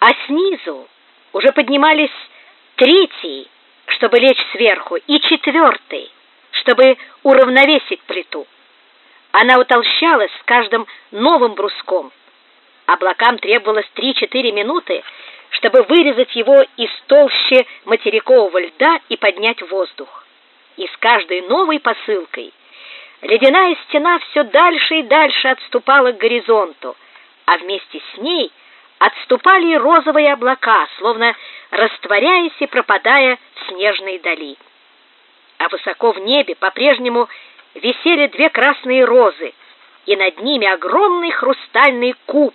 а снизу уже поднимались третий, чтобы лечь сверху, и четвертый, чтобы уравновесить плиту. Она утолщалась с каждым новым бруском. Облакам требовалось 3-4 минуты, чтобы вырезать его из толщи материкового льда и поднять воздух. И с каждой новой посылкой ледяная стена все дальше и дальше отступала к горизонту, а вместе с ней отступали розовые облака, словно растворяясь и пропадая в снежной дали. А высоко в небе по-прежнему висели две красные розы, и над ними огромный хрустальный куб,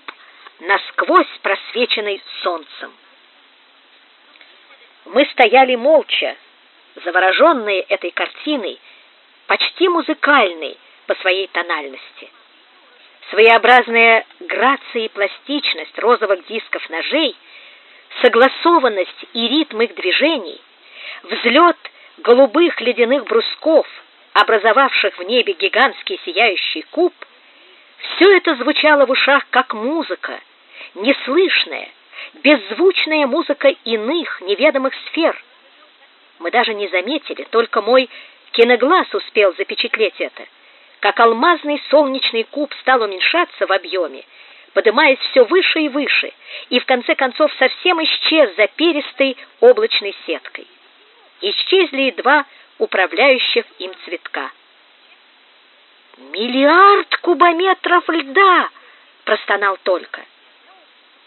насквозь просвеченный солнцем. Мы стояли молча, завороженные этой картиной, почти музыкальной по своей тональности. Своеобразная грация и пластичность розовых дисков ножей, согласованность и ритм их движений, взлет голубых ледяных брусков, образовавших в небе гигантский сияющий куб, все это звучало в ушах как музыка, неслышная, беззвучная музыка иных неведомых сфер. Мы даже не заметили, только мой киноглаз успел запечатлеть это, как алмазный солнечный куб стал уменьшаться в объеме, поднимаясь все выше и выше, и в конце концов совсем исчез за перистой облачной сеткой. Исчезли и два управляющих им цветка. «Миллиард кубометров льда!» — простонал только.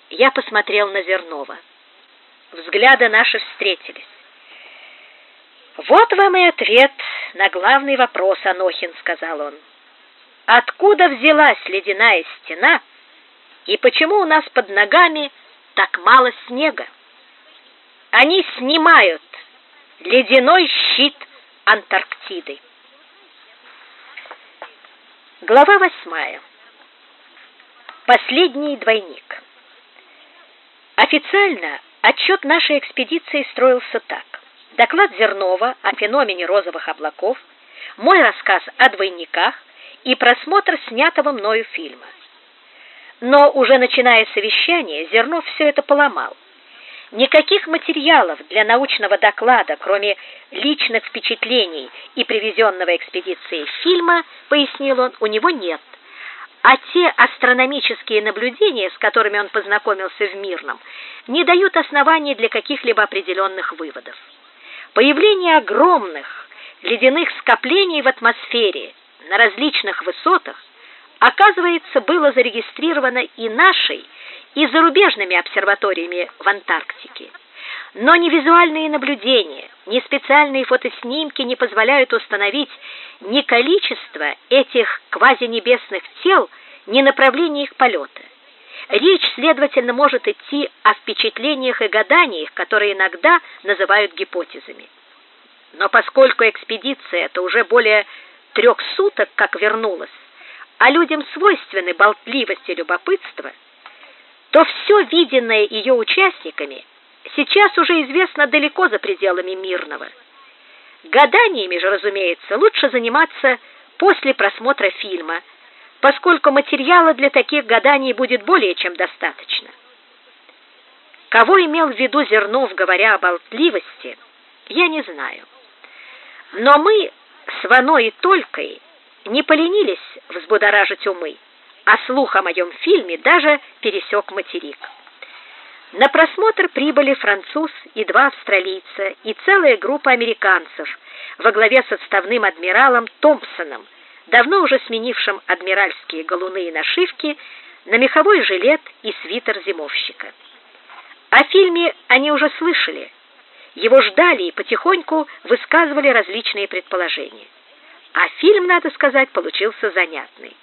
Я посмотрел на Зернова. Взгляды наши встретились. «Вот вам и ответ на главный вопрос, Анохин», — сказал он. «Откуда взялась ледяная стена, и почему у нас под ногами так мало снега? Они снимают ледяной щит Антарктиды». Глава восьмая. Последний двойник. Официально отчет нашей экспедиции строился так. Доклад Зернова о феномене розовых облаков, мой рассказ о двойниках и просмотр снятого мною фильма. Но уже начиная совещание, Зернов все это поломал. Никаких материалов для научного доклада, кроме личных впечатлений и привезенного экспедицией фильма, пояснил он, у него нет а те астрономические наблюдения, с которыми он познакомился в Мирном, не дают оснований для каких-либо определенных выводов. Появление огромных ледяных скоплений в атмосфере на различных высотах, оказывается, было зарегистрировано и нашей, и зарубежными обсерваториями в Антарктике. Но ни визуальные наблюдения, ни специальные фотоснимки не позволяют установить ни количество этих квазинебесных тел, ни направление их полета. Речь, следовательно, может идти о впечатлениях и гаданиях, которые иногда называют гипотезами. Но поскольку экспедиция это уже более трех суток как вернулась, а людям свойственны болтливость и любопытство, то все виденное ее участниками – сейчас уже известно далеко за пределами мирного. Гаданиями же, разумеется, лучше заниматься после просмотра фильма, поскольку материала для таких гаданий будет более чем достаточно. Кого имел в виду Зернов, говоря о болтливости, я не знаю. Но мы с Вано и Толькой не поленились взбудоражить умы, а слух о моем фильме даже пересек материк. На просмотр прибыли француз и два австралийца и целая группа американцев во главе с отставным адмиралом Томпсоном, давно уже сменившим адмиральские галуны и нашивки на меховой жилет и свитер зимовщика. О фильме они уже слышали. Его ждали и потихоньку высказывали различные предположения. А фильм, надо сказать, получился занятный.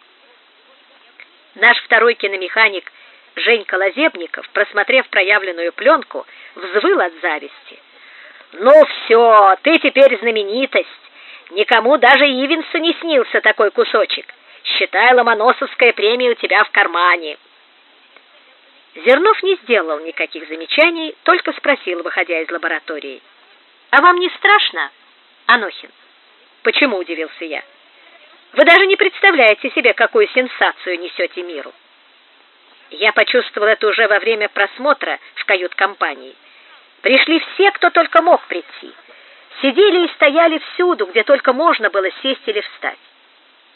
Наш второй киномеханик Женька Лазебников, просмотрев проявленную пленку, взвыл от зависти. «Ну все, ты теперь знаменитость. Никому даже Ивенсу не снился такой кусочек. Считай, Ломоносовская премия у тебя в кармане». Зернов не сделал никаких замечаний, только спросил, выходя из лаборатории. «А вам не страшно, Анохин?» «Почему?» — удивился я. «Вы даже не представляете себе, какую сенсацию несете миру». Я почувствовал это уже во время просмотра в кают-компании. Пришли все, кто только мог прийти. Сидели и стояли всюду, где только можно было сесть или встать.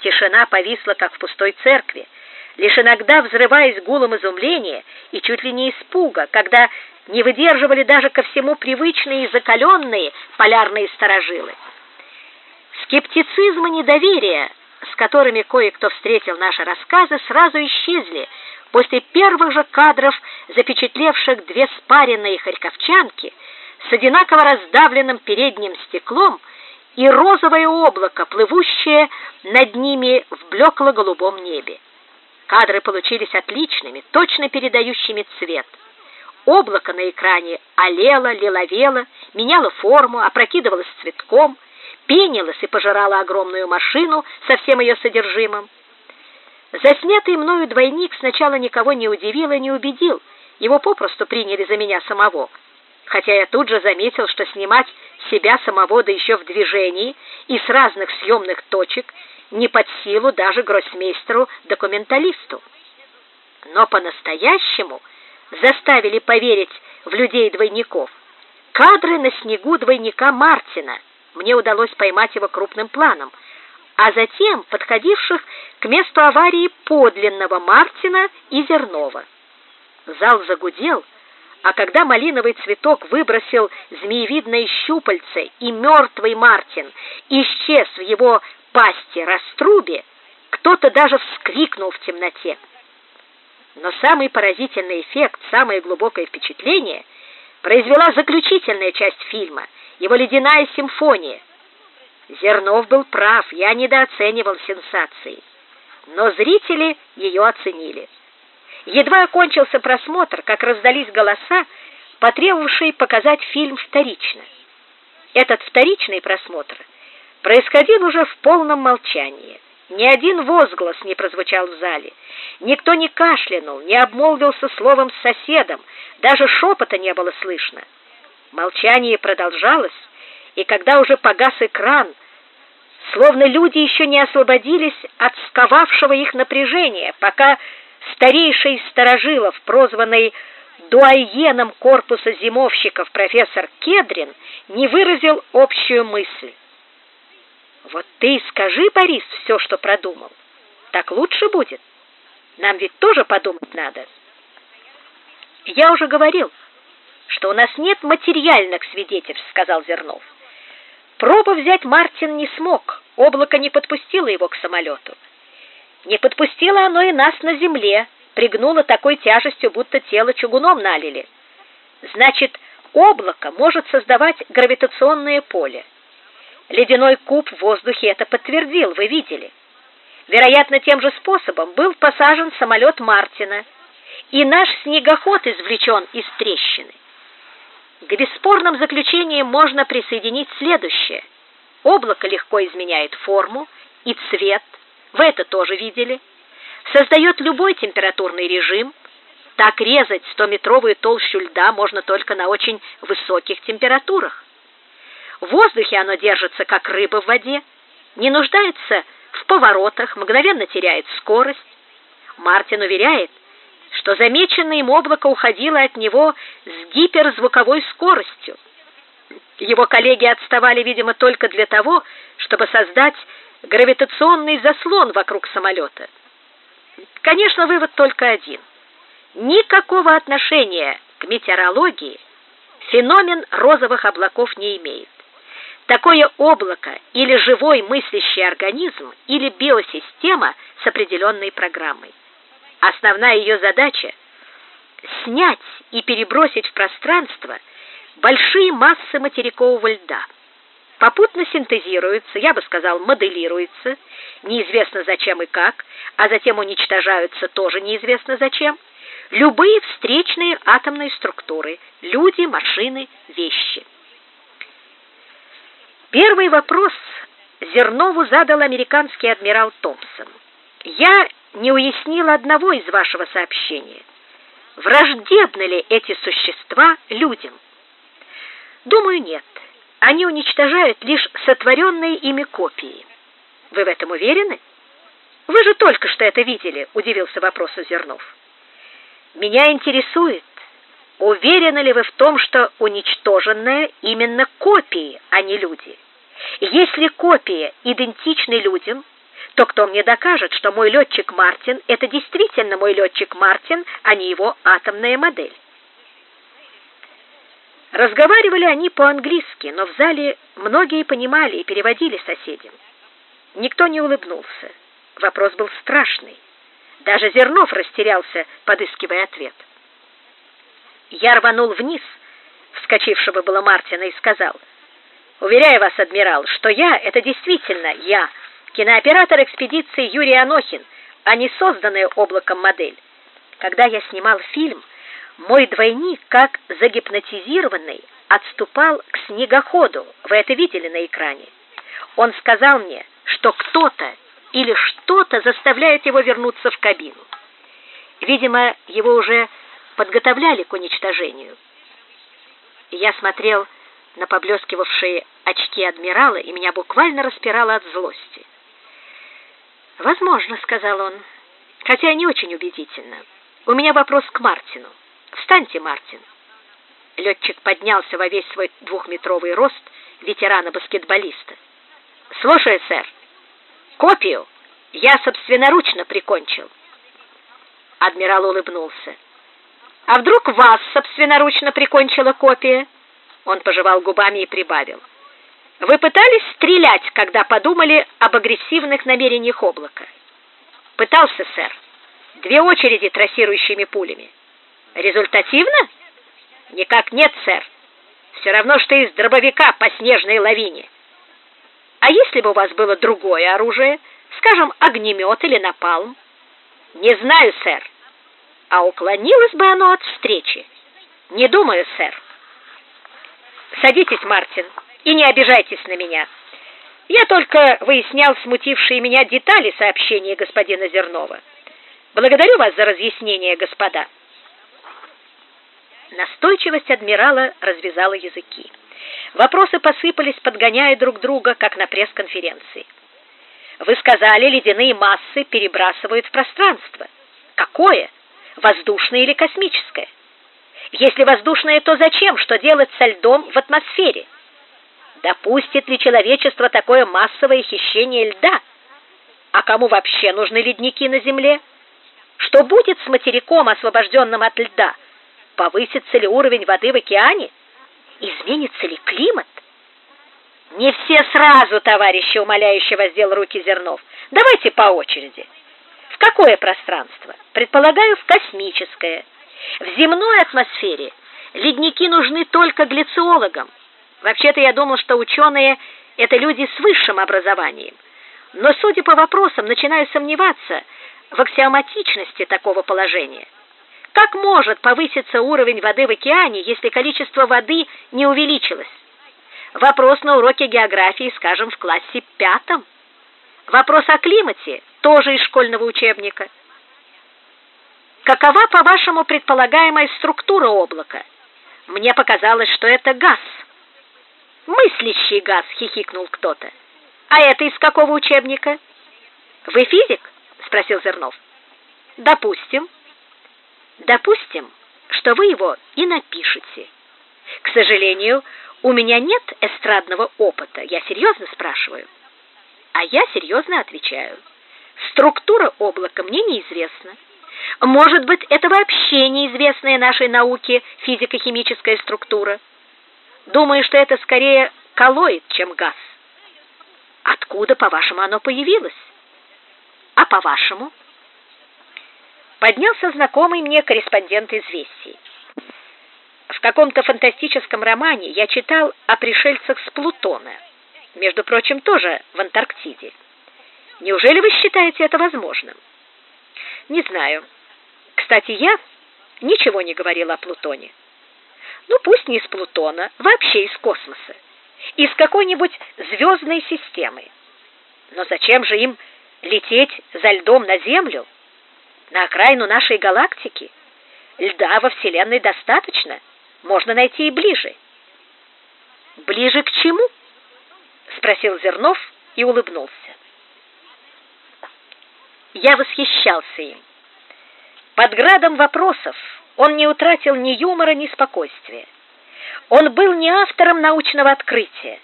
Тишина повисла, как в пустой церкви, лишь иногда взрываясь гулом изумления и чуть ли не испуга, когда не выдерживали даже ко всему привычные и закаленные полярные сторожилы. Скептицизм и недоверие, с которыми кое-кто встретил наши рассказы, сразу исчезли после первых же кадров, запечатлевших две спаренные харьковчанки с одинаково раздавленным передним стеклом и розовое облако, плывущее над ними в блекло-голубом небе. Кадры получились отличными, точно передающими цвет. Облако на экране олело, лиловело, меняло форму, опрокидывалось цветком, пенилось и пожирало огромную машину со всем ее содержимым. Заснятый мною двойник сначала никого не удивил и не убедил, его попросту приняли за меня самого, хотя я тут же заметил, что снимать себя самого, да еще в движении и с разных съемных точек, не под силу даже гроссмейстеру-документалисту. Но по-настоящему заставили поверить в людей-двойников. Кадры на снегу двойника Мартина. Мне удалось поймать его крупным планом, а затем подходивших к месту аварии подлинного Мартина и Зернова. Зал загудел, а когда малиновый цветок выбросил змеевидное щупальце, и мертвый Мартин исчез в его пасти раструбе, кто-то даже вскрикнул в темноте. Но самый поразительный эффект, самое глубокое впечатление произвела заключительная часть фильма, его ледяная симфония. Зернов был прав, я недооценивал сенсации, но зрители ее оценили. Едва окончился просмотр, как раздались голоса, потребовавшие показать фильм вторично. Этот вторичный просмотр происходил уже в полном молчании. Ни один возглас не прозвучал в зале. Никто не кашлянул, не обмолвился словом с соседом, даже шепота не было слышно. Молчание продолжалось, и когда уже погас экран, словно люди еще не освободились от сковавшего их напряжения, пока старейший старожилов, прозванный дуаеном корпуса зимовщиков профессор Кедрин, не выразил общую мысль. Вот ты и скажи, Борис, все, что продумал. Так лучше будет. Нам ведь тоже подумать надо. Я уже говорил, что у нас нет материальных свидетельств, сказал Зернов. Пробу взять Мартин не смог, облако не подпустило его к самолету. Не подпустило оно и нас на земле, пригнуло такой тяжестью, будто тело чугуном налили. Значит, облако может создавать гравитационное поле. Ледяной куб в воздухе это подтвердил, вы видели. Вероятно, тем же способом был посажен самолет Мартина, и наш снегоход извлечен из трещины. К бесспорным заключениям можно присоединить следующее. Облако легко изменяет форму и цвет, вы это тоже видели. Создает любой температурный режим. Так резать 100-метровую толщу льда можно только на очень высоких температурах. В воздухе оно держится как рыба в воде, не нуждается в поворотах, мгновенно теряет скорость. Мартин уверяет, что замеченное им облако уходило от него с гиперзвуковой скоростью. Его коллеги отставали, видимо, только для того, чтобы создать гравитационный заслон вокруг самолета. Конечно, вывод только один. Никакого отношения к метеорологии феномен розовых облаков не имеет. Такое облако или живой мыслящий организм, или биосистема с определенной программой. Основная ее задача снять и перебросить в пространство большие массы материкового льда попутно синтезируются, я бы сказал, моделируются, неизвестно зачем и как, а затем уничтожаются тоже неизвестно зачем, любые встречные атомные структуры, люди, машины, вещи. Первый вопрос Зернову задал американский адмирал Томпсон. Я не уяснил одного из вашего сообщения. Враждебны ли эти существа людям? Думаю, нет они уничтожают лишь сотворенные ими копии. Вы в этом уверены? Вы же только что это видели, удивился вопросу Зернов. Меня интересует, уверены ли вы в том, что уничтоженное именно копии, а не люди? Если копии идентичны людям, то кто мне докажет, что мой летчик Мартин — это действительно мой летчик Мартин, а не его атомная модель? Разговаривали они по-английски, но в зале многие понимали и переводили соседям. Никто не улыбнулся. Вопрос был страшный. Даже Зернов растерялся, подыскивая ответ. Я рванул вниз, вскочившего было Мартина, и сказал, «Уверяю вас, адмирал, что я — это действительно я, кинооператор экспедиции Юрий Анохин, а не созданная облаком модель. Когда я снимал фильм, мой двойник, как загипнотизированный, отступал к снегоходу. Вы это видели на экране. Он сказал мне, что кто-то или что-то заставляет его вернуться в кабину. Видимо, его уже подготовляли к уничтожению. Я смотрел на поблескивавшие очки адмирала, и меня буквально распирало от злости. «Возможно», — сказал он, — «хотя не очень убедительно. У меня вопрос к Мартину. Встаньте, Мартин». Летчик поднялся во весь свой двухметровый рост ветерана-баскетболиста. «Слушаю, сэр. Копию я собственноручно прикончил». Адмирал улыбнулся. «А вдруг вас собственноручно прикончила копия?» Он пожевал губами и прибавил. Вы пытались стрелять, когда подумали об агрессивных намерениях облака? Пытался, сэр. Две очереди трассирующими пулями. Результативно? Никак нет, сэр. Все равно, что из дробовика по снежной лавине. А если бы у вас было другое оружие, скажем, огнемет или напалм? Не знаю, сэр. А уклонилось бы оно от встречи? Не думаю, сэр. Садитесь, Мартин и не обижайтесь на меня. Я только выяснял смутившие меня детали сообщения господина Зернова. Благодарю вас за разъяснение, господа. Настойчивость адмирала развязала языки. Вопросы посыпались, подгоняя друг друга, как на пресс-конференции. Вы сказали, ледяные массы перебрасывают в пространство. Какое? Воздушное или космическое? Если воздушное, то зачем? Что делать со льдом в атмосфере? Допустит ли человечество такое массовое хищение льда? А кому вообще нужны ледники на Земле? Что будет с материком, освобожденным от льда? Повысится ли уровень воды в океане? Изменится ли климат? Не все сразу, товарищи, умоляюще воздел руки Зернов. Давайте по очереди. В какое пространство? Предполагаю, в космическое. В земной атмосфере ледники нужны только глициологам. Вообще-то я думал, что ученые — это люди с высшим образованием. Но, судя по вопросам, начинаю сомневаться в аксиоматичности такого положения. Как может повыситься уровень воды в океане, если количество воды не увеличилось? Вопрос на уроке географии, скажем, в классе пятом. Вопрос о климате тоже из школьного учебника. Какова, по-вашему, предполагаемая структура облака? Мне показалось, что это газ. «Мыслящий газ!» — хихикнул кто-то. «А это из какого учебника?» «Вы физик?» — спросил Зернов. «Допустим». «Допустим, что вы его и напишете. К сожалению, у меня нет эстрадного опыта, я серьезно спрашиваю». А я серьезно отвечаю. Структура облака мне неизвестна. Может быть, это вообще неизвестная нашей науке физико-химическая структура. Думаю, что это скорее коллоид, чем газ. Откуда, по-вашему, оно появилось? А по-вашему? Поднялся знакомый мне корреспондент известий. В каком-то фантастическом романе я читал о пришельцах с Плутона. Между прочим, тоже в Антарктиде. Неужели вы считаете это возможным? Не знаю. Кстати, я ничего не говорил о Плутоне. Ну, пусть не из Плутона, вообще из космоса, из какой-нибудь звездной системы. Но зачем же им лететь за льдом на Землю, на окраину нашей галактики? Льда во Вселенной достаточно, можно найти и ближе. «Ближе к чему?» — спросил Зернов и улыбнулся. Я восхищался им. Под градом вопросов он не утратил ни юмора, ни спокойствия. Он был не автором научного открытия,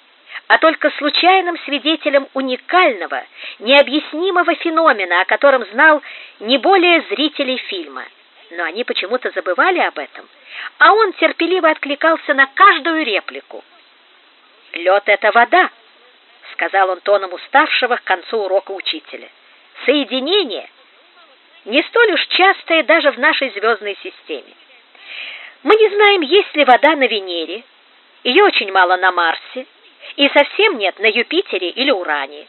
а только случайным свидетелем уникального, необъяснимого феномена, о котором знал не более зрителей фильма. Но они почему-то забывали об этом, а он терпеливо откликался на каждую реплику. «Лед — это вода», — сказал он тоном уставшего к концу урока учителя. «Соединение не столь уж частое даже в нашей звездной системе. Мы не знаем, есть ли вода на Венере, ее очень мало на Марсе, и совсем нет на Юпитере или Уране.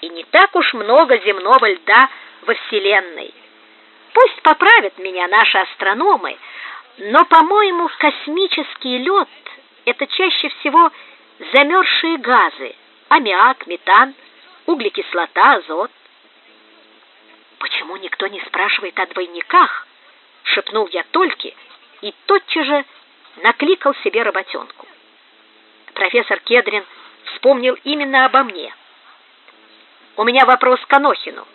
И не так уж много земного льда во Вселенной. Пусть поправят меня наши астрономы, но, по-моему, космический лед — это чаще всего замерзшие газы, аммиак, метан, углекислота, азот. «Почему никто не спрашивает о двойниках?» — шепнул я Тольке и тотчас же накликал себе работенку. Профессор Кедрин вспомнил именно обо мне. «У меня вопрос к Анохину.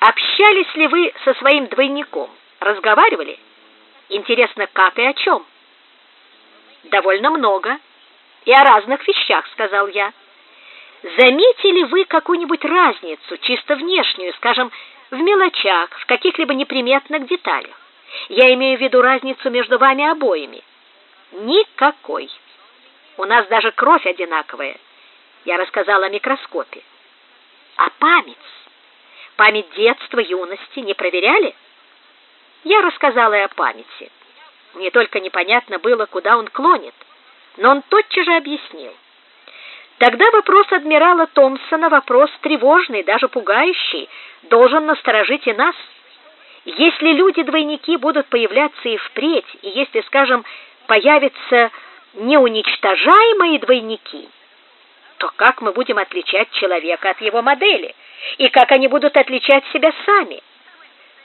Общались ли вы со своим двойником? Разговаривали? Интересно, как и о чем?» «Довольно много. И о разных вещах», — сказал я. «Заметили вы какую-нибудь разницу, чисто внешнюю, скажем, в мелочах, в каких-либо неприметных деталях. Я имею в виду разницу между вами обоими. Никакой. У нас даже кровь одинаковая. Я рассказала о микроскопе. А память? Память детства, юности не проверяли? Я рассказала и о памяти. Мне только непонятно было, куда он клонит, но он тотчас же объяснил. Тогда вопрос адмирала Томпсона, вопрос тревожный, даже пугающий, должен насторожить и нас. Если люди-двойники будут появляться и впредь, и если, скажем, появятся неуничтожаемые двойники, то как мы будем отличать человека от его модели? И как они будут отличать себя сами?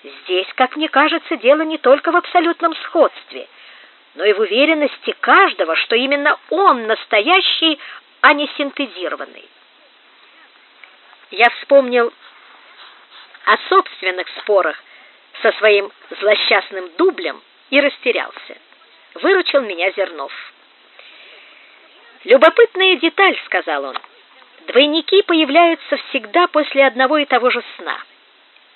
Здесь, как мне кажется, дело не только в абсолютном сходстве, но и в уверенности каждого, что именно он настоящий а не синтезированный. Я вспомнил о собственных спорах со своим злосчастным дублем и растерялся. Выручил меня Зернов. «Любопытная деталь», — сказал он. «Двойники появляются всегда после одного и того же сна.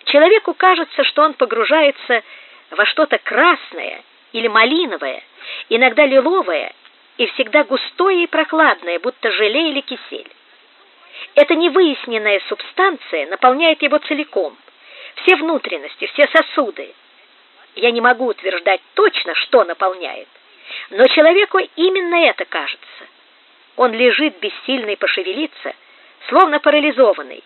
Человеку кажется, что он погружается во что-то красное или малиновое, иногда лиловое и всегда густое и прохладное, будто желе или кисель. Эта невыясненная субстанция наполняет его целиком, все внутренности, все сосуды. Я не могу утверждать точно, что наполняет, но человеку именно это кажется. Он лежит бессильный пошевелиться, словно парализованный,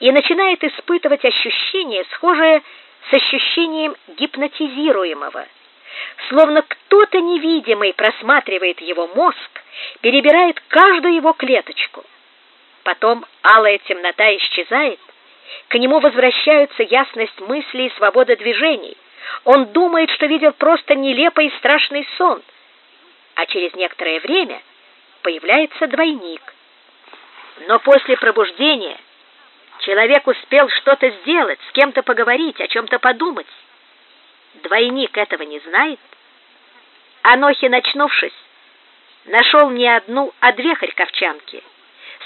и начинает испытывать ощущение, схожее с ощущением гипнотизируемого – словно кто-то невидимый просматривает его мозг, перебирает каждую его клеточку. Потом алая темнота исчезает, к нему возвращаются ясность мыслей и свобода движений. Он думает, что видел просто нелепый и страшный сон. А через некоторое время появляется двойник. Но после пробуждения человек успел что-то сделать, с кем-то поговорить, о чем-то подумать. Двойник этого не знает. Анохин, очнувшись, нашел не одну, а две харьковчанки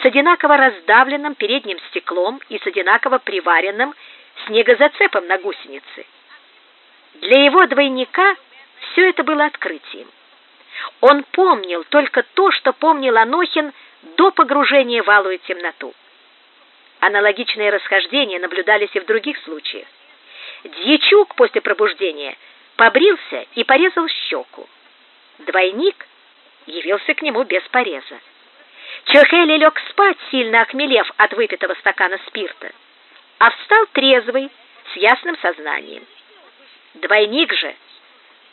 с одинаково раздавленным передним стеклом и с одинаково приваренным снегозацепом на гусенице. Для его двойника все это было открытием. Он помнил только то, что помнил Анохин до погружения в алую темноту. Аналогичные расхождения наблюдались и в других случаях. Дьячук после пробуждения побрился и порезал щеку. Двойник явился к нему без пореза. Чехели лег спать, сильно охмелев от выпитого стакана спирта, а встал трезвый, с ясным сознанием. Двойник же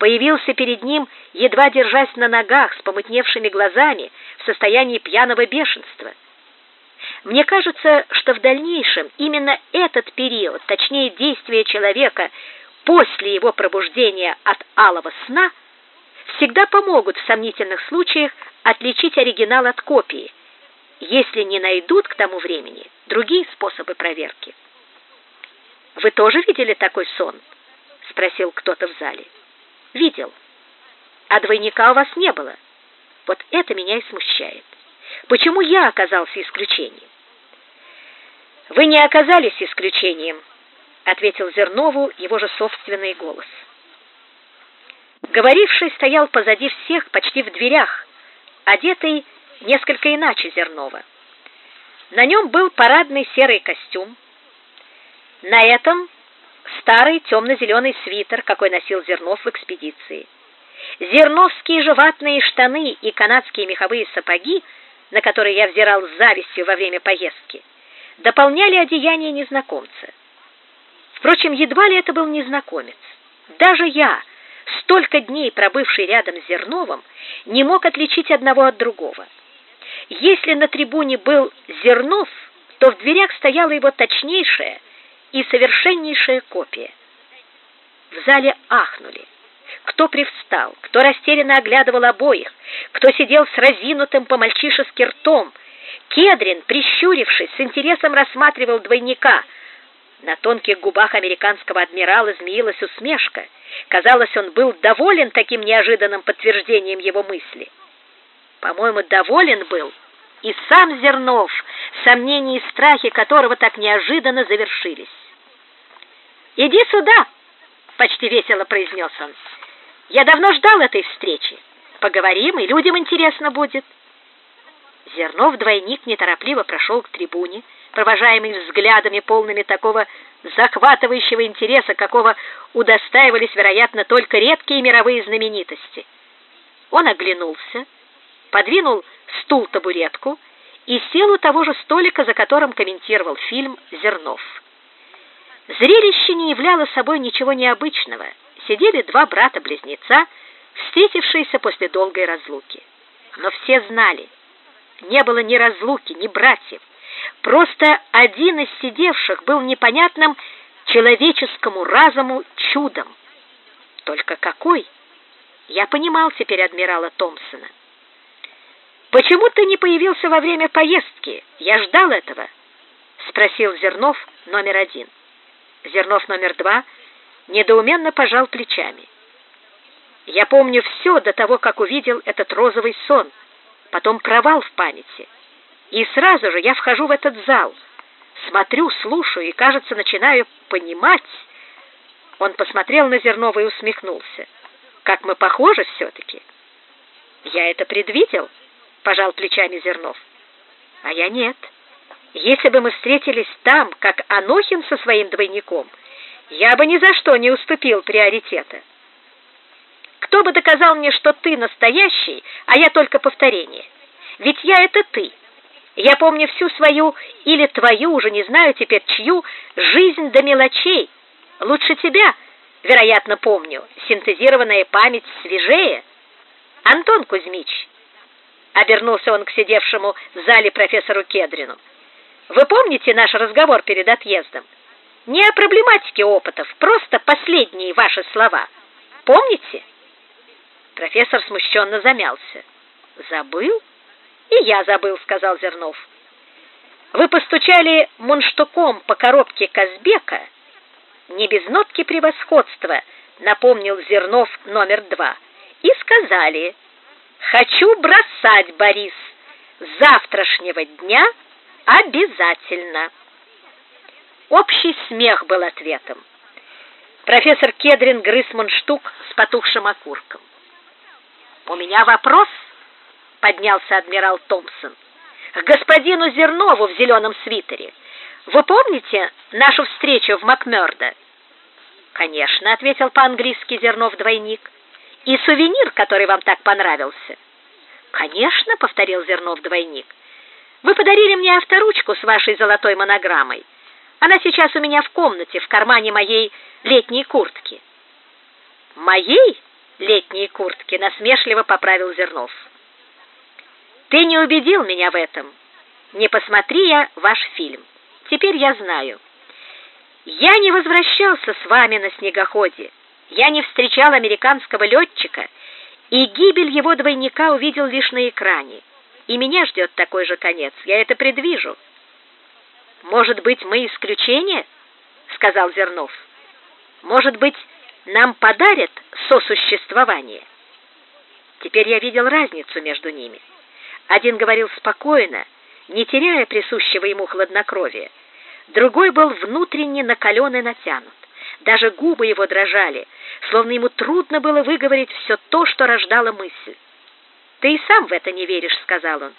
появился перед ним, едва держась на ногах, с помутневшими глазами, в состоянии пьяного бешенства. Мне кажется, что в дальнейшем именно этот период, точнее действие человека после его пробуждения от алого сна, всегда помогут в сомнительных случаях отличить оригинал от копии, если не найдут к тому времени другие способы проверки. Вы тоже видели такой сон? спросил кто-то в зале. Видел. А двойника у вас не было. Вот это меня и смущает. Почему я оказался исключением? Вы не оказались исключением, ответил Зернову его же собственный голос. Говоривший стоял позади всех, почти в дверях, одетый несколько иначе Зернова. На нем был парадный серый костюм. На этом старый темно-зеленый свитер, какой носил Зернов в экспедиции. Зерновские же ватные штаны и канадские меховые сапоги, на которые я взирал с завистью во время поездки, дополняли одеяние незнакомца. Впрочем, едва ли это был незнакомец. Даже я, столько дней пробывший рядом с Зерновым, не мог отличить одного от другого. Если на трибуне был Зернов, то в дверях стояла его точнейшая и совершеннейшая копия. В зале ахнули. Кто привстал, кто растерянно оглядывал обоих, кто сидел с разинутым по-мальчишески ртом. Кедрин, прищурившись, с интересом рассматривал двойника. На тонких губах американского адмирала змеилась усмешка. Казалось, он был доволен таким неожиданным подтверждением его мысли. По-моему, доволен был и сам Зернов, сомнения и страхи которого так неожиданно завершились. «Иди сюда!» — почти весело произнес он. «Я давно ждал этой встречи. Поговорим, и людям интересно будет». Зернов двойник неторопливо прошел к трибуне, провожаемый взглядами, полными такого захватывающего интереса, какого удостаивались, вероятно, только редкие мировые знаменитости. Он оглянулся, подвинул стул-табуретку и сел у того же столика, за которым комментировал фильм Зернов. Зрелище не являло собой ничего необычного. Сидели два брата-близнеца, встретившиеся после долгой разлуки. Но все знали, не было ни разлуки, ни братьев. Просто один из сидевших был непонятным человеческому разуму чудом. Только какой? Я понимал теперь адмирала Томпсона. Почему ты не появился во время поездки? Я ждал этого, спросил Зернов номер один. Зернов номер два недоуменно пожал плечами. Я помню все до того, как увидел этот розовый сон, потом провал в памяти. И сразу же я вхожу в этот зал, смотрю, слушаю и, кажется, начинаю понимать. Он посмотрел на Зернова и усмехнулся. Как мы похожи все-таки. Я это предвидел, пожал плечами Зернов. А я нет. Если бы мы встретились там, как Анохин со своим двойником, я бы ни за что не уступил приоритета. Кто бы доказал мне, что ты настоящий, а я только повторение? Ведь я это ты. Я помню всю свою или твою, уже не знаю теперь чью, жизнь до мелочей. Лучше тебя, вероятно, помню. Синтезированная память свежее. Антон Кузьмич, обернулся он к сидевшему в зале профессору Кедрину. Вы помните наш разговор перед отъездом? Не о проблематике опытов, просто последние ваши слова. Помните? Профессор смущенно замялся. Забыл? И я забыл, сказал Зернов. Вы постучали мунштуком по коробке Казбека, не без нотки превосходства, напомнил Зернов номер два, и сказали: "Хочу бросать, Борис, завтрашнего дня Обязательно. Общий смех был ответом. Профессор Кедрин грыз мундштук с потухшим окурком. У меня вопрос, поднялся адмирал Томпсон. К господину Зернову в зеленом свитере. Вы помните нашу встречу в Макмёрдо? Конечно, ответил по-английски Зернов двойник. И сувенир, который вам так понравился. Конечно, повторил Зернов двойник. Вы подарили мне авторучку с вашей золотой монограммой. Она сейчас у меня в комнате, в кармане моей летней куртки. Моей летней куртки насмешливо поправил Зернов. Ты не убедил меня в этом. Не посмотри я ваш фильм. Теперь я знаю. Я не возвращался с вами на снегоходе. Я не встречал американского летчика, и гибель его двойника увидел лишь на экране. И меня ждет такой же конец. Я это предвижу. Может быть, мы исключение? сказал Зернов. Может быть, нам подарят сосуществование. Теперь я видел разницу между ними. Один говорил спокойно, не теряя присущего ему хладнокровия. Другой был внутренне накален и натянут. Даже губы его дрожали, словно ему трудно было выговорить все то, что рождала мысль. «Ты и сам в это не веришь», — сказал он.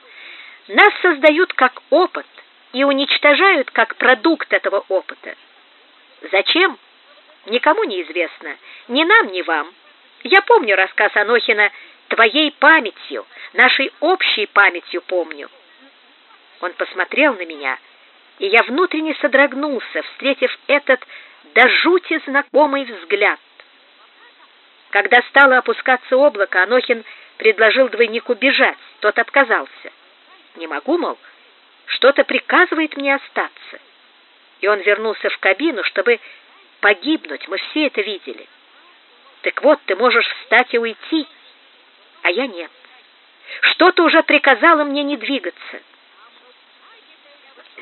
«Нас создают как опыт и уничтожают как продукт этого опыта. Зачем? Никому не известно, ни нам, ни вам. Я помню рассказ Анохина «Твоей памятью, нашей общей памятью помню». Он посмотрел на меня, и я внутренне содрогнулся, встретив этот до жути знакомый взгляд. Когда стало опускаться облако, Анохин предложил двойнику бежать, тот отказался. «Не могу, мол, что-то приказывает мне остаться». И он вернулся в кабину, чтобы погибнуть, мы все это видели. Так вот, ты можешь встать и уйти, а я нет. Что-то уже приказало мне не двигаться.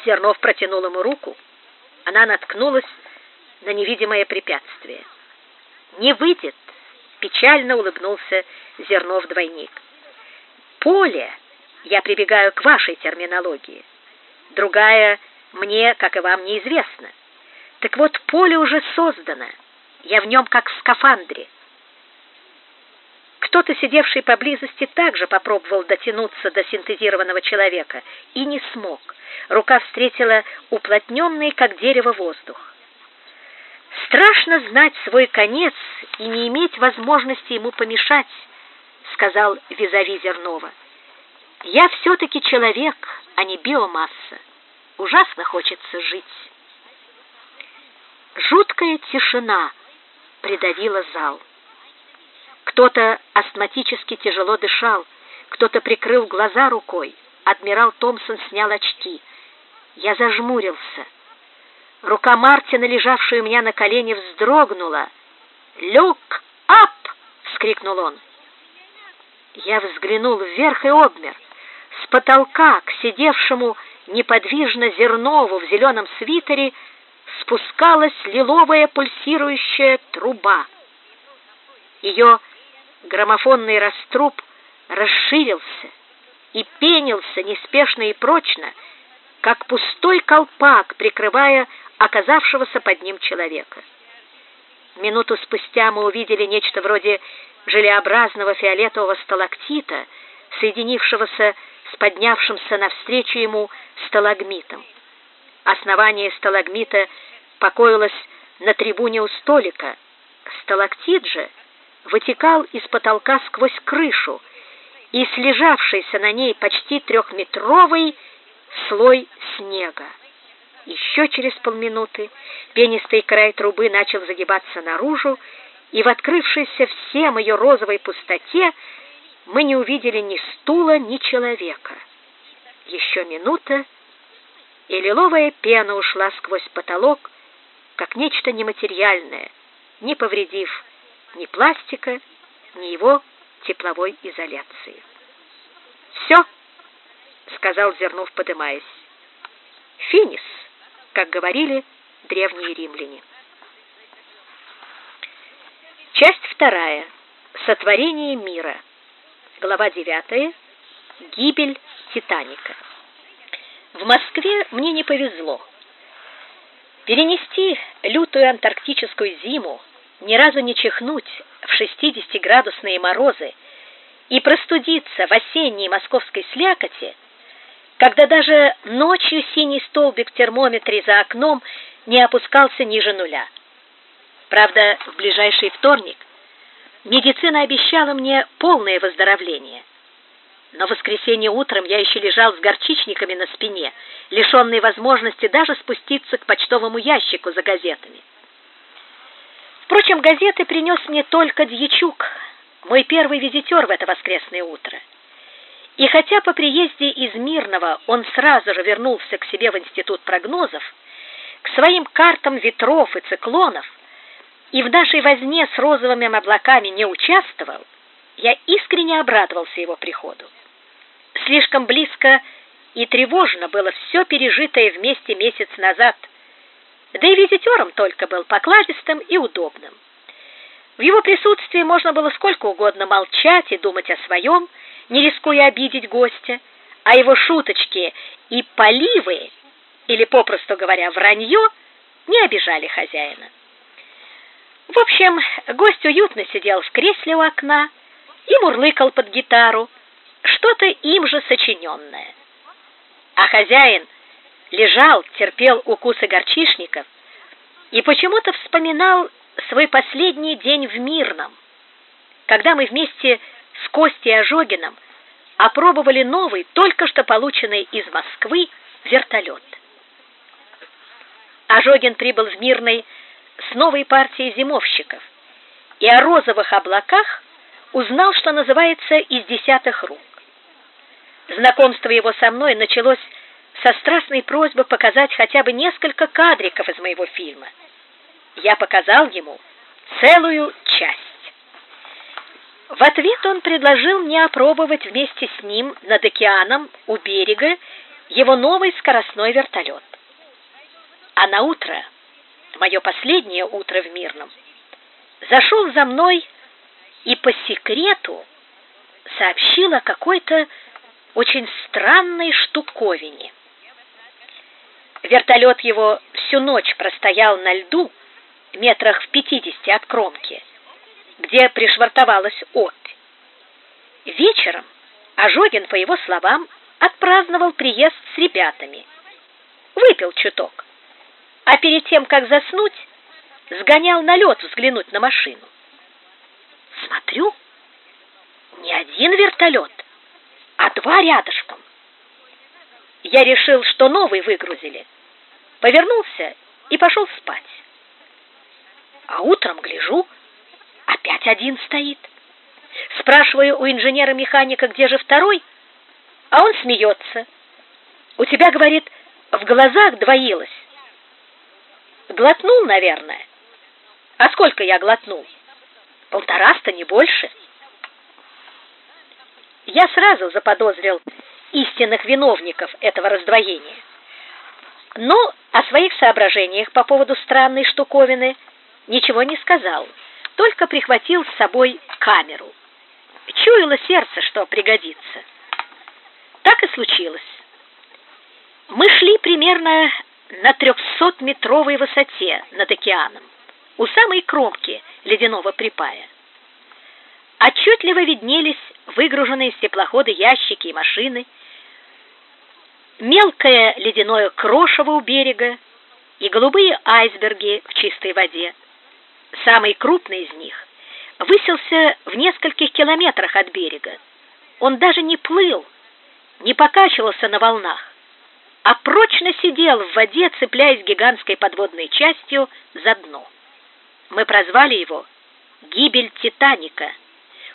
Зернов протянул ему руку. Она наткнулась на невидимое препятствие. «Не выйдет!» — печально улыбнулся Зернов-двойник. «Поле!» — я прибегаю к вашей терминологии. Другая мне, как и вам, неизвестна. Так вот, поле уже создано. Я в нем как в скафандре. Кто-то, сидевший поблизости, также попробовал дотянуться до синтезированного человека и не смог. Рука встретила уплотненный, как дерево, воздух. Страшно знать свой конец и не иметь возможности ему помешать, сказал Визави Зернова. Я все-таки человек, а не биомасса. Ужасно хочется жить. Жуткая тишина придавила зал. Кто-то астматически тяжело дышал, кто-то прикрыл глаза рукой. Адмирал Томпсон снял очки. Я зажмурился. Рука Мартина, лежавшая у меня на колене, вздрогнула. «Люк ап!» — вскрикнул он. Я взглянул вверх и обмер. С потолка к сидевшему неподвижно Зернову в зеленом свитере спускалась лиловая пульсирующая труба. Ее граммофонный раструб расширился и пенился неспешно и прочно, как пустой колпак, прикрывая оказавшегося под ним человека. Минуту спустя мы увидели нечто вроде желеобразного фиолетового сталактита, соединившегося с поднявшимся навстречу ему сталагмитом. Основание сталагмита покоилось на трибуне у столика. Сталактит же вытекал из потолка сквозь крышу и слежавшийся на ней почти трехметровый слой снега. Еще через полминуты пенистый край трубы начал загибаться наружу, и в открывшейся всем ее розовой пустоте мы не увидели ни стула, ни человека. Еще минута, и лиловая пена ушла сквозь потолок, как нечто нематериальное, не повредив ни пластика, ни его тепловой изоляции. «Все!» — сказал Зернов, подымаясь. «Финис!» как говорили древние римляне. Часть вторая. Сотворение мира. Глава 9. Гибель Титаника. В Москве мне не повезло. Перенести лютую антарктическую зиму, ни разу не чихнуть в 60-градусные морозы и простудиться в осенней московской слякоти – когда даже ночью синий столбик в термометре за окном не опускался ниже нуля. Правда, в ближайший вторник медицина обещала мне полное выздоровление. Но в воскресенье утром я еще лежал с горчичниками на спине, лишенный возможности даже спуститься к почтовому ящику за газетами. Впрочем, газеты принес мне только Дьячук, мой первый визитер в это воскресное утро. И хотя по приезде из Мирного он сразу же вернулся к себе в институт прогнозов, к своим картам ветров и циклонов, и в нашей возне с розовыми облаками не участвовал, я искренне обрадовался его приходу. Слишком близко и тревожно было все пережитое вместе месяц назад, да и визитером только был покладистым и удобным. В его присутствии можно было сколько угодно молчать и думать о своем, не рискуя обидеть гостя, а его шуточки и поливы, или, попросту говоря, вранье, не обижали хозяина. В общем, гость уютно сидел в кресле у окна и мурлыкал под гитару, что-то им же сочиненное. А хозяин лежал, терпел укусы горчишников и почему-то вспоминал свой последний день в Мирном, когда мы вместе с Костей Ожогиным опробовали новый, только что полученный из Москвы, вертолет. Ожогин прибыл в Мирный с новой партией зимовщиков и о розовых облаках узнал, что называется, из десятых рук. Знакомство его со мной началось со страстной просьбой показать хотя бы несколько кадриков из моего фильма. Я показал ему целую часть. В ответ он предложил мне опробовать вместе с ним над океаном у берега его новый скоростной вертолет. А на утро, мое последнее утро в Мирном, зашел за мной и по секрету сообщил о какой-то очень странной штуковине. Вертолет его всю ночь простоял на льду, метрах в пятидесяти от кромки, где пришвартовалась оть. Вечером Ожогин, по его словам, отпраздновал приезд с ребятами. Выпил чуток, а перед тем, как заснуть, сгонял на лед взглянуть на машину. Смотрю, не один вертолет, а два рядышком. Я решил, что новый выгрузили. Повернулся и пошел спать. А утром гляжу, опять один стоит. Спрашиваю у инженера-механика, где же второй, а он смеется. У тебя, говорит, в глазах двоилось. Глотнул, наверное. А сколько я глотнул? Полтораста, не больше. Я сразу заподозрил истинных виновников этого раздвоения. Но о своих соображениях по поводу странной штуковины ничего не сказал, только прихватил с собой камеру. Чуяло сердце, что пригодится. Так и случилось. Мы шли примерно на трехсотметровой высоте над океаном, у самой кромки ледяного припая. Отчетливо виднелись выгруженные с теплохода ящики и машины, мелкое ледяное крошево у берега и голубые айсберги в чистой воде. Самый крупный из них высился в нескольких километрах от берега. Он даже не плыл, не покачивался на волнах, а прочно сидел в воде, цепляясь гигантской подводной частью за дно. Мы прозвали его «Гибель Титаника»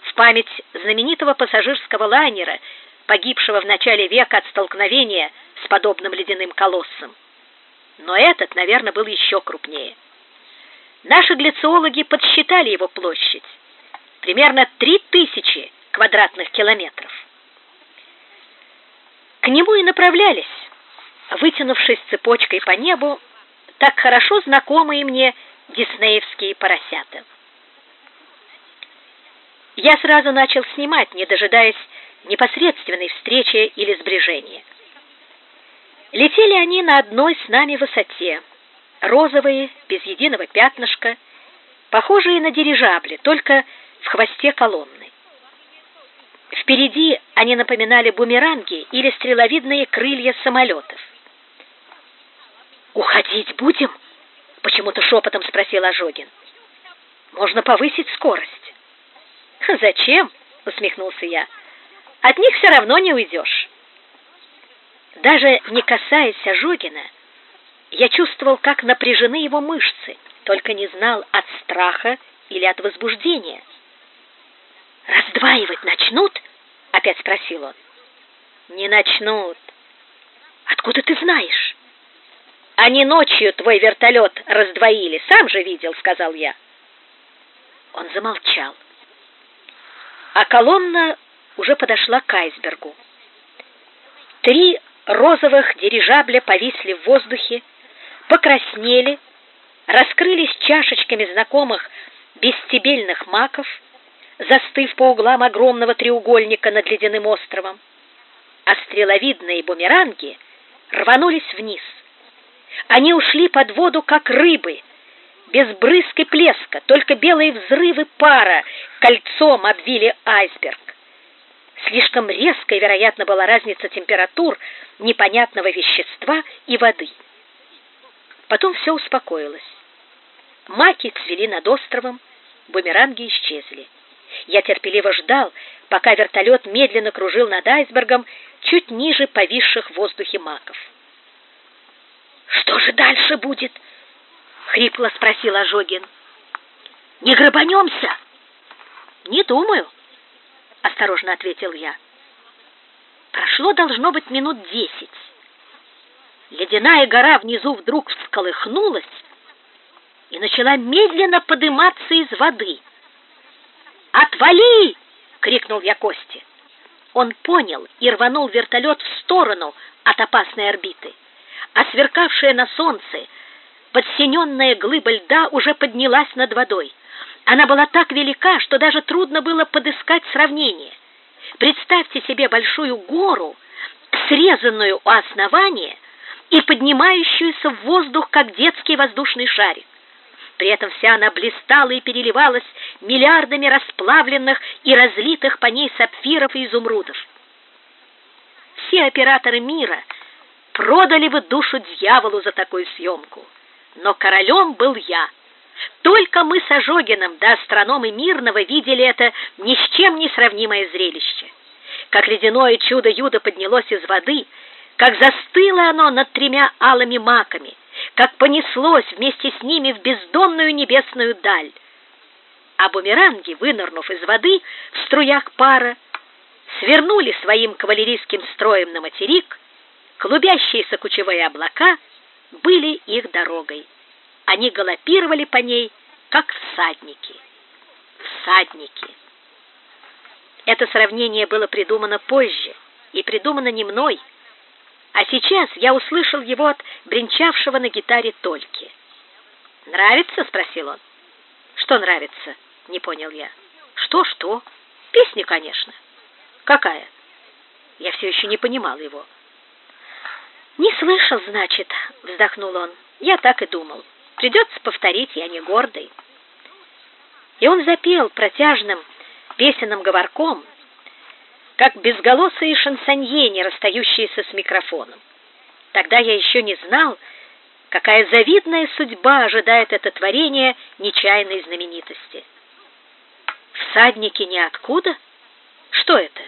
в память знаменитого пассажирского лайнера, погибшего в начале века от столкновения с подобным ледяным колоссом. Но этот, наверное, был еще крупнее. Наши гляциологи подсчитали его площадь. Примерно 3000 квадратных километров. К нему и направлялись, вытянувшись цепочкой по небу, так хорошо знакомые мне диснеевские поросята. Я сразу начал снимать, не дожидаясь непосредственной встречи или сближения. Летели они на одной с нами высоте, розовые, без единого пятнышка, похожие на дирижабли, только в хвосте колонны. Впереди они напоминали бумеранги или стреловидные крылья самолетов. «Уходить будем?» — почему-то шепотом спросил Ожогин. «Можно повысить скорость». «Зачем?» — усмехнулся я. «От них все равно не уйдешь». Даже не касаясь Ожогина, я чувствовал, как напряжены его мышцы, только не знал, от страха или от возбуждения. «Раздваивать начнут?» — опять спросил он. «Не начнут». «Откуда ты знаешь?» «Они ночью твой вертолет раздвоили, сам же видел», — сказал я. Он замолчал. А колонна уже подошла к айсбергу. Три розовых дирижабля повисли в воздухе, покраснели, раскрылись чашечками знакомых без стебельных маков, застыв по углам огромного треугольника над ледяным островом, а стреловидные бумеранги рванулись вниз. Они ушли под воду, как рыбы, без брызг и плеска, только белые взрывы пара кольцом обвили айсберг. Слишком резкой, вероятно, была разница температур непонятного вещества и воды. Потом все успокоилось. Маки цвели над островом, бумеранги исчезли. Я терпеливо ждал, пока вертолет медленно кружил над айсбергом чуть ниже повисших в воздухе маков. «Что же дальше будет?» — хрипло спросил Ожогин. «Не грабанемся?» «Не думаю», — осторожно ответил я. Прошло, должно быть, минут десять. Ледяная гора внизу вдруг всколыхнулась и начала медленно подниматься из воды. «Отвали!» — крикнул я Косте. Он понял и рванул вертолет в сторону от опасной орбиты, а сверкавшая на солнце подсиненная глыба льда уже поднялась над водой. Она была так велика, что даже трудно было подыскать сравнение. Представьте себе большую гору, срезанную у основания и поднимающуюся в воздух, как детский воздушный шарик. При этом вся она блистала и переливалась миллиардами расплавленных и разлитых по ней сапфиров и изумрудов. Все операторы мира продали бы душу дьяволу за такую съемку. Но королем был я. Только мы с Ожогиным да астрономы Мирного видели это ни с чем не сравнимое зрелище. Как ледяное чудо-юдо поднялось из воды, как застыло оно над тремя алыми маками — как понеслось вместе с ними в бездонную небесную даль. А бумеранги, вынырнув из воды в струях пара, свернули своим кавалерийским строем на материк, клубящиеся кучевые облака были их дорогой. Они галопировали по ней, как всадники. Всадники. Это сравнение было придумано позже, и придумано не мной, а сейчас я услышал его от бренчавшего на гитаре Тольки. «Нравится?» — спросил он. «Что нравится?» — не понял я. «Что-что? Песня, конечно». «Какая?» Я все еще не понимал его. «Не слышал, значит», — вздохнул он. «Я так и думал. Придется повторить, я не гордый». И он запел протяжным песенным говорком, как безголосые шансонье, не расстающиеся с микрофоном. Тогда я еще не знал, какая завидная судьба ожидает это творение нечаянной знаменитости. Всадники ниоткуда? Что это?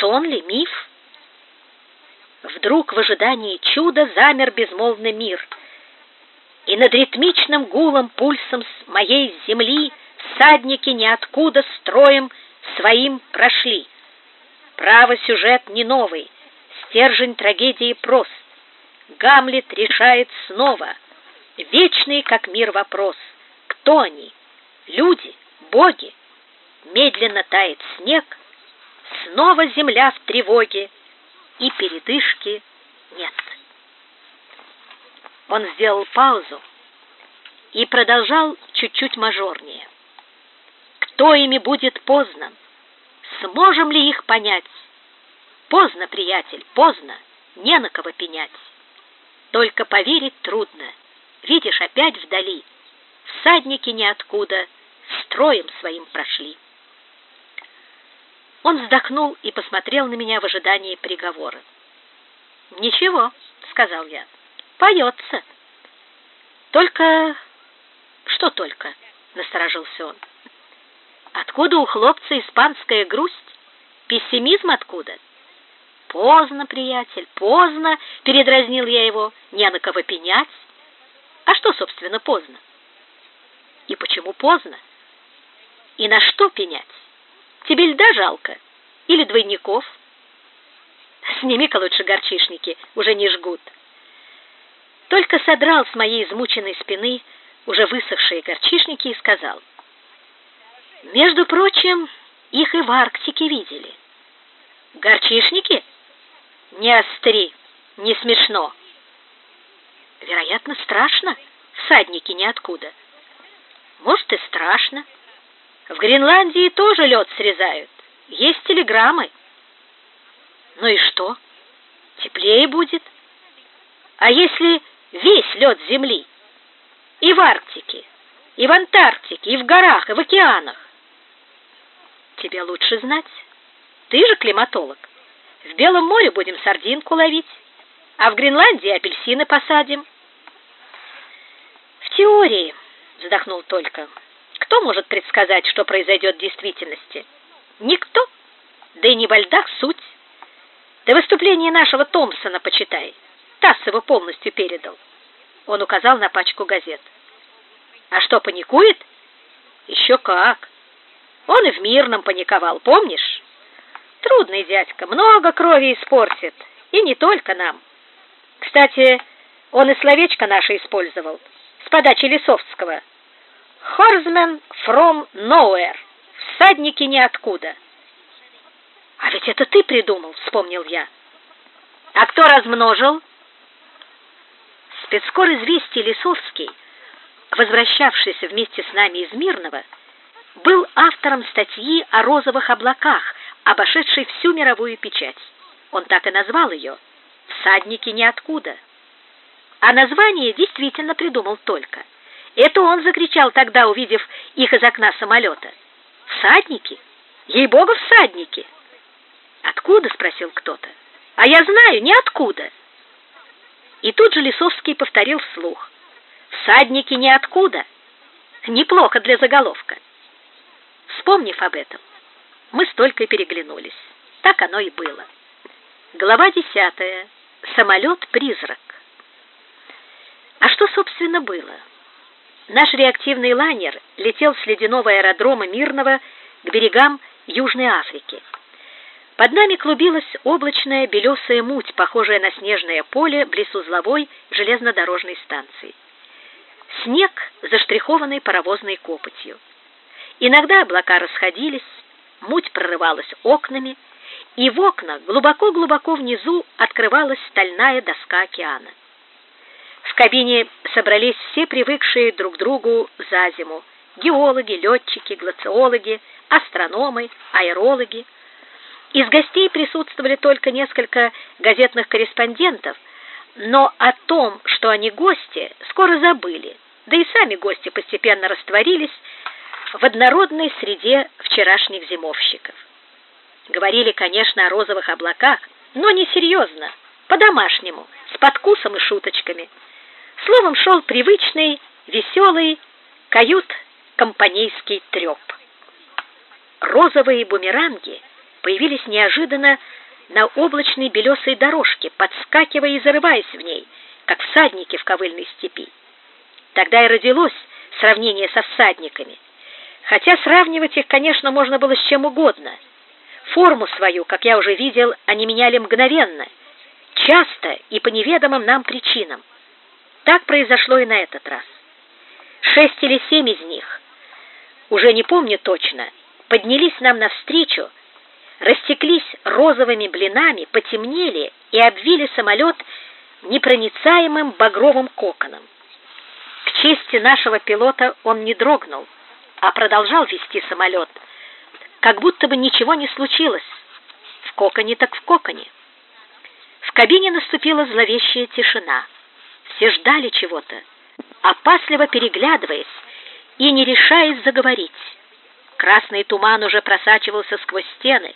Сон ли, миф? Вдруг в ожидании чуда замер безмолвный мир, и над ритмичным гулом пульсом с моей земли всадники ниоткуда строем своим прошли. Право, сюжет не новый, стержень трагедии прост. Гамлет решает снова, вечный как мир вопрос. Кто они? Люди? Боги? Медленно тает снег, снова земля в тревоге, и передышки нет. Он сделал паузу и продолжал чуть-чуть мажорнее. Кто ими будет познан? Сможем ли их понять? Поздно, приятель, поздно, не на кого пенять. Только поверить трудно. Видишь, опять вдали. Всадники ниоткуда строем своим прошли. Он вздохнул и посмотрел на меня в ожидании приговора. «Ничего», — сказал я, — «поется». «Только...» «Что только?» — насторожился он. Откуда у хлопца испанская грусть? Пессимизм откуда? Поздно, приятель, поздно, передразнил я его, не на кого пенять. А что, собственно, поздно? И почему поздно? И на что пенять? Тебе льда жалко? Или двойников? Сними-ка лучше горчишники, уже не жгут. Только содрал с моей измученной спины уже высохшие горчишники и сказал — между прочим, их и в Арктике видели. Горчишники? Не остри, не смешно. Вероятно, страшно. Всадники ниоткуда. Может, и страшно. В Гренландии тоже лед срезают. Есть телеграммы. Ну и что? Теплее будет. А если весь лед земли? И в Арктике, и в Антарктике, и в горах, и в океанах. Тебе лучше знать. Ты же климатолог. В Белом море будем сардинку ловить, а в Гренландии апельсины посадим. В теории, вздохнул только. Кто может предсказать, что произойдет в действительности? Никто. Да и не во льдах суть. Да выступление нашего Томпсона почитай. Тасс его полностью передал. Он указал на пачку газет. А что, паникует? Еще как. Он и в Мирном паниковал, помнишь? Трудный дядька, много крови испортит. И не только нам. Кстати, он и словечко наше использовал. С подачи Лисовского. «Horseman from nowhere». Всадники ниоткуда. А ведь это ты придумал, вспомнил я. А кто размножил? Спецкор известий Лисовский, возвращавшийся вместе с нами из Мирного, был автором статьи о розовых облаках, обошедшей всю мировую печать. Он так и назвал ее «Всадники ниоткуда». А название действительно придумал только. Это он закричал тогда, увидев их из окна самолета. «Всадники? Ей-богу, всадники!» «Откуда?» — спросил кто-то. «А я знаю, ниоткуда!» И тут же Лисовский повторил вслух. «Всадники ниоткуда!» Неплохо для заголовка. Вспомнив об этом, мы столько переглянулись. Так оно и было. Глава десятая. Самолет-призрак. А что, собственно, было? Наш реактивный лайнер летел с ледяного аэродрома Мирного к берегам Южной Африки. Под нами клубилась облачная белесая муть, похожая на снежное поле близ узловой железнодорожной станции. Снег, заштрихованный паровозной копотью. Иногда облака расходились, муть прорывалась окнами, и в окна глубоко-глубоко внизу открывалась стальная доска океана. В кабине собрались все привыкшие друг к другу за зиму: геологи, летчики, глациологи, астрономы, аэрологи. Из гостей присутствовали только несколько газетных корреспондентов, но о том, что они гости, скоро забыли. Да и сами гости постепенно растворились в однородной среде вчерашних зимовщиков. Говорили, конечно, о розовых облаках, но не серьезно, по-домашнему, с подкусом и шуточками. Словом, шел привычный, веселый кают-компанейский треп. Розовые бумеранги появились неожиданно на облачной белесой дорожке, подскакивая и зарываясь в ней, как всадники в ковыльной степи. Тогда и родилось сравнение со всадниками. Хотя сравнивать их, конечно, можно было с чем угодно. Форму свою, как я уже видел, они меняли мгновенно, часто и по неведомым нам причинам. Так произошло и на этот раз. Шесть или семь из них, уже не помню точно, поднялись нам навстречу, растеклись розовыми блинами, потемнели и обвили самолет непроницаемым багровым коконом. К чести нашего пилота он не дрогнул, а продолжал вести самолет, как будто бы ничего не случилось. В коконе так в коконе. В кабине наступила зловещая тишина. Все ждали чего-то, опасливо переглядываясь и не решаясь заговорить. Красный туман уже просачивался сквозь стены.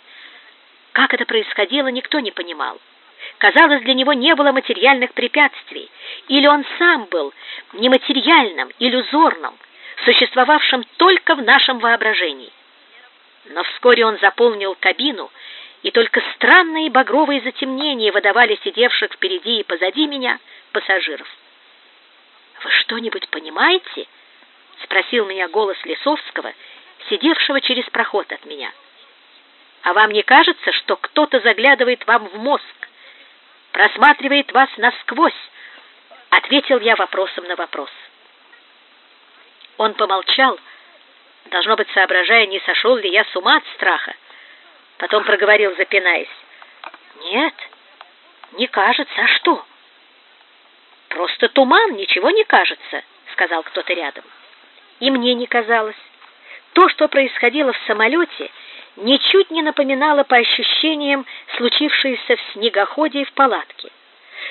Как это происходило, никто не понимал. Казалось, для него не было материальных препятствий, или он сам был нематериальным, иллюзорным, существовавшим только в нашем воображении. Но вскоре он заполнил кабину, и только странные багровые затемнения выдавали сидевших впереди и позади меня пассажиров. «Вы что-нибудь понимаете?» — спросил меня голос Лисовского, сидевшего через проход от меня. «А вам не кажется, что кто-то заглядывает вам в мозг, просматривает вас насквозь?» — ответил я вопросом на вопрос. Он помолчал, должно быть, соображая, не сошел ли я с ума от страха. Потом проговорил, запинаясь. «Нет, не кажется. А что?» «Просто туман, ничего не кажется», — сказал кто-то рядом. и мне не казалось. То, что происходило в самолете, ничуть не напоминало по ощущениям случившееся в снегоходе и в палатке.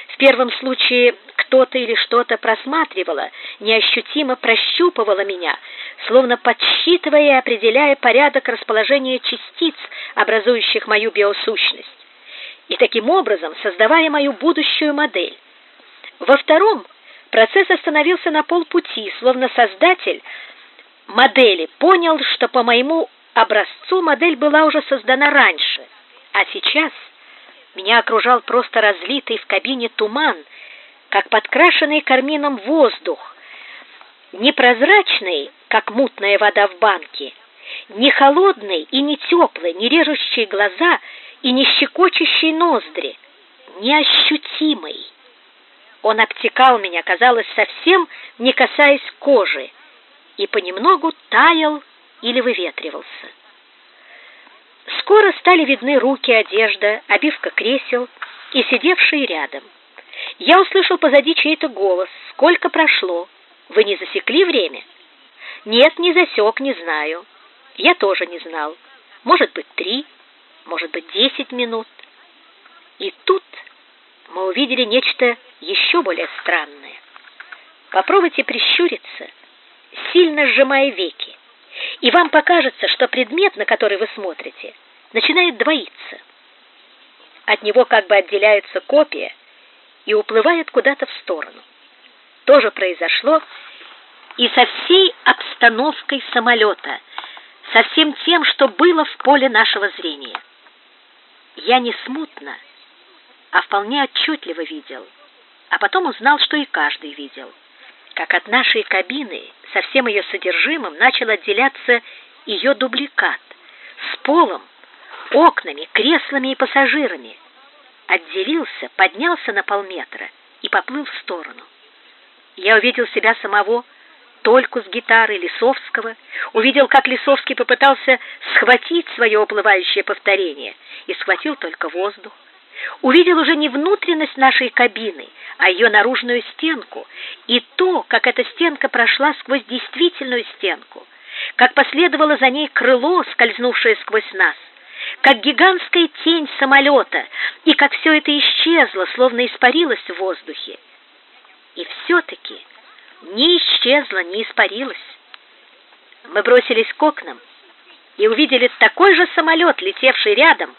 В первом случае кто-то или что-то просматривало, неощутимо прощупывало меня, словно подсчитывая и определяя порядок расположения частиц, образующих мою биосущность, и таким образом создавая мою будущую модель. Во втором процесс остановился на полпути, словно создатель модели понял, что по моему образцу модель была уже создана раньше, а сейчас меня окружал просто разлитый в кабине туман, как подкрашенный кармином воздух, непрозрачный, как мутная вода в банке, не холодный и не теплый, не режущий глаза и не щекочущий ноздри, неощутимый. Он обтекал меня, казалось, совсем не касаясь кожи, и понемногу таял или выветривался. Скоро стали видны руки, одежда, обивка кресел и сидевшие рядом. Я услышал позади чей-то голос. Сколько прошло? Вы не засекли время? Нет, не засек, не знаю. Я тоже не знал. Может быть, три, может быть, десять минут. И тут мы увидели нечто еще более странное. Попробуйте прищуриться, сильно сжимая веки, и вам покажется, что предмет, на который вы смотрите, начинает двоиться. От него как бы отделяется копия и уплывает куда-то в сторону. То же произошло и со всей обстановкой самолета, со всем тем, что было в поле нашего зрения. Я не смутно, а вполне отчетливо видел, а потом узнал, что и каждый видел, как от нашей кабины со всем ее содержимым начал отделяться ее дубликат с полом, окнами, креслами и пассажирами. Отделился, поднялся на полметра и поплыл в сторону. Я увидел себя самого, Тольку с гитарой Лисовского, увидел, как Лисовский попытался схватить свое уплывающее повторение и схватил только воздух. Увидел уже не внутренность нашей кабины, а ее наружную стенку, и то, как эта стенка прошла сквозь действительную стенку, как последовало за ней крыло, скользнувшее сквозь нас, как гигантская тень самолета, и как все это исчезло, словно испарилось в воздухе. И все-таки не исчезло, не испарилось. Мы бросились к окнам и увидели такой же самолет, летевший рядом,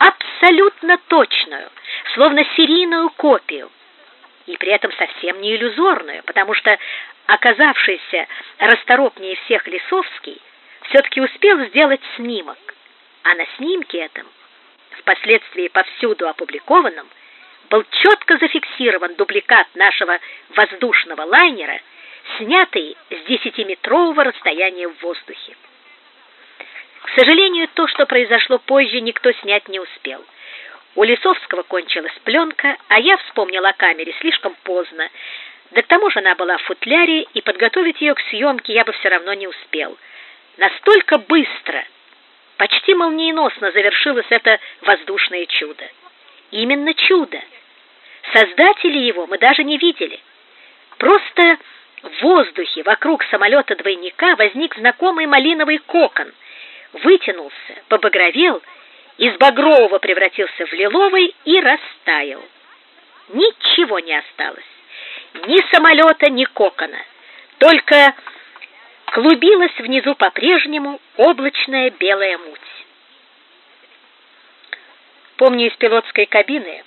абсолютно точную, словно серийную копию, и при этом совсем не иллюзорную, потому что оказавшийся расторопнее всех Лисовский все-таки успел сделать снимок, а на снимке этом, впоследствии повсюду опубликованном, был четко зафиксирован дубликат нашего воздушного лайнера, снятый с десятиметрового расстояния в воздухе. К сожалению, то, что произошло позже, никто снять не успел. У Лисовского кончилась пленка, а я вспомнил о камере слишком поздно. Да к тому же она была в футляре, и подготовить ее к съемке я бы все равно не успел. Настолько быстро, почти молниеносно завершилось это воздушное чудо. Именно чудо. Создатели его мы даже не видели. Просто в воздухе вокруг самолета-двойника возник знакомый малиновый кокон, вытянулся, побагровел, из багрового превратился в лиловый и растаял. Ничего не осталось. Ни самолета, ни кокона. Только клубилась внизу по-прежнему облачная белая муть. Помню, из пилотской кабины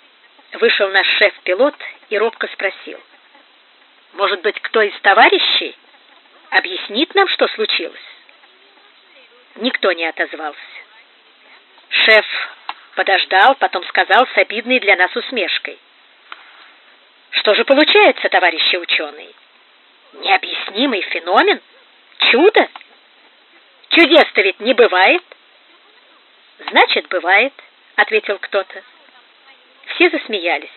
вышел наш шеф-пилот и робко спросил. «Может быть, кто из товарищей объяснит нам, что случилось?» Никто не отозвался. Шеф подождал, потом сказал с обидной для нас усмешкой. «Что же получается, товарищи ученые? Необъяснимый феномен? Чудо? Чудес-то ведь не бывает?» «Значит, бывает», — ответил кто-то. Все засмеялись.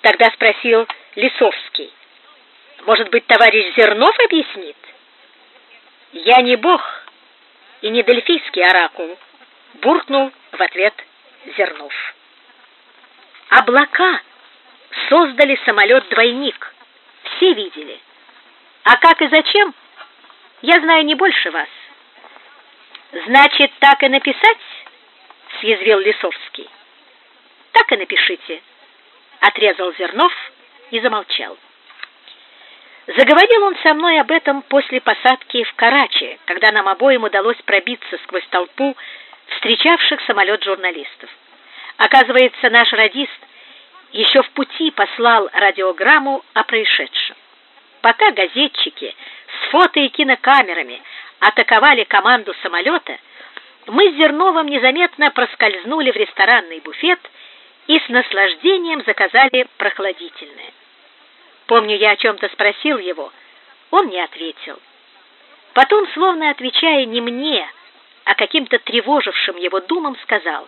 Тогда спросил Лисовский. Может быть, товарищ Зернов объяснит? Я не бог и не дельфийский оракул, буркнул в ответ Зернов. Облака создали самолет-двойник. Все видели. А как и зачем? Я знаю не больше вас. Значит, так и написать? съязвил Лисовский. Так и напишите, отрезал Зернов и замолчал. Заговорил он со мной об этом после посадки в Карачи, когда нам обоим удалось пробиться сквозь толпу встречавших самолет журналистов. Оказывается, наш радист еще в пути послал радиограмму о происшедшем. Пока газетчики с фото и кинокамерами атаковали команду самолета, мы с Зерновым незаметно проскользнули в ресторанный буфет и с наслаждением заказали прохладительное. Помню, я о чем-то спросил его, он не ответил. Потом, словно отвечая не мне, а каким-то тревожившим его думам, сказал,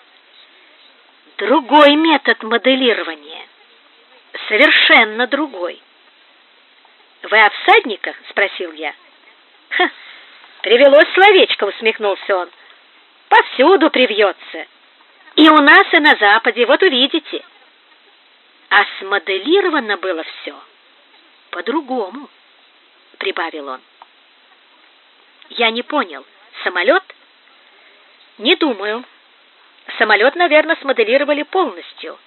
«Другой метод моделирования, совершенно другой». «Вы о всадниках?» — спросил я. «Ха, привелось словечко», — усмехнулся он. «Повсюду привьется. И у нас, и на Западе, вот увидите». А смоделировано было все по-другому, — прибавил он. Я не понял. Самолет? Не думаю. Самолет, наверное, смоделировали полностью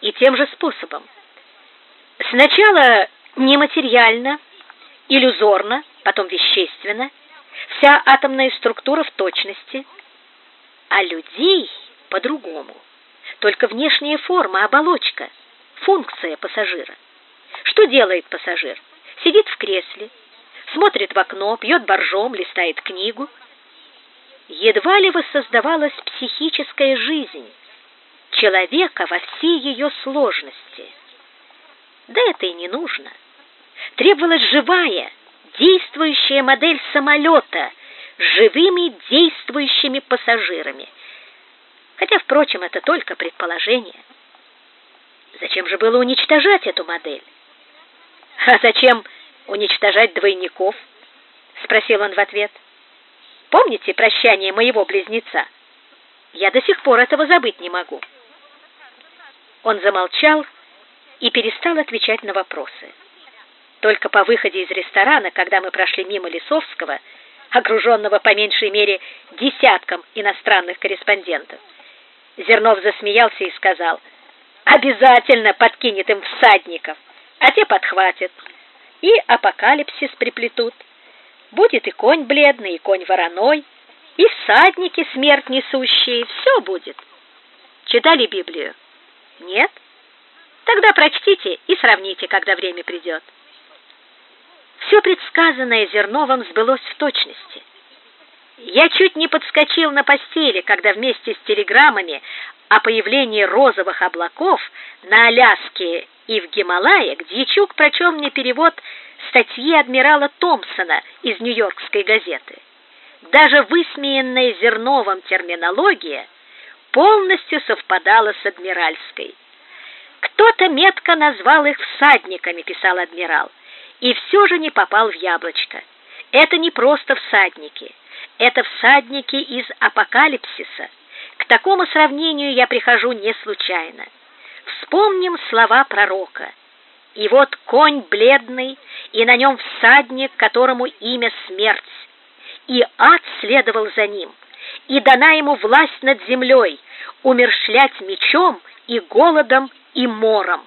и тем же способом. Сначала нематериально, иллюзорно, потом вещественно, вся атомная структура в точности, а людей по-другому. Только внешняя форма, оболочка, функция пассажира. Что делает пассажир? Сидит в кресле, смотрит в окно, пьет боржом, листает книгу. Едва ли воссоздавалась психическая жизнь человека во всей ее сложности. Да это и не нужно. Требовалась живая, действующая модель самолета с живыми действующими пассажирами. Хотя, впрочем, это только предположение. Зачем же было уничтожать эту модель? А зачем уничтожать двойников? спросил он в ответ. Помните прощание моего близнеца? Я до сих пор этого забыть не могу. Он замолчал и перестал отвечать на вопросы. Только по выходе из ресторана, когда мы прошли мимо Лисовского, окруженного по меньшей мере десятком иностранных корреспондентов, Зернов засмеялся и сказал: "Обязательно подкинет им всадников" а те подхватят, и апокалипсис приплетут. Будет и конь бледный, и конь вороной, и всадники смерть несущие, все будет. Читали Библию? Нет? Тогда прочтите и сравните, когда время придет. Все предсказанное Зерновым сбылось в точности. Я чуть не подскочил на постели, когда вместе с телеграммами о появлении розовых облаков на Аляске и в Гималаях Дьячук прочел мне перевод статьи адмирала Томпсона из Нью-Йоркской газеты. Даже высмеянная Зерновым терминология полностью совпадала с адмиральской. Кто-то метко назвал их всадниками, писал адмирал, и все же не попал в яблочко. Это не просто всадники, это всадники из апокалипсиса. К такому сравнению я прихожу не случайно. Вспомним слова пророка. И вот конь бледный, и на нем всадник, которому имя смерть. И ад следовал за ним, и дана ему власть над землей, умершлять мечом и голодом и мором.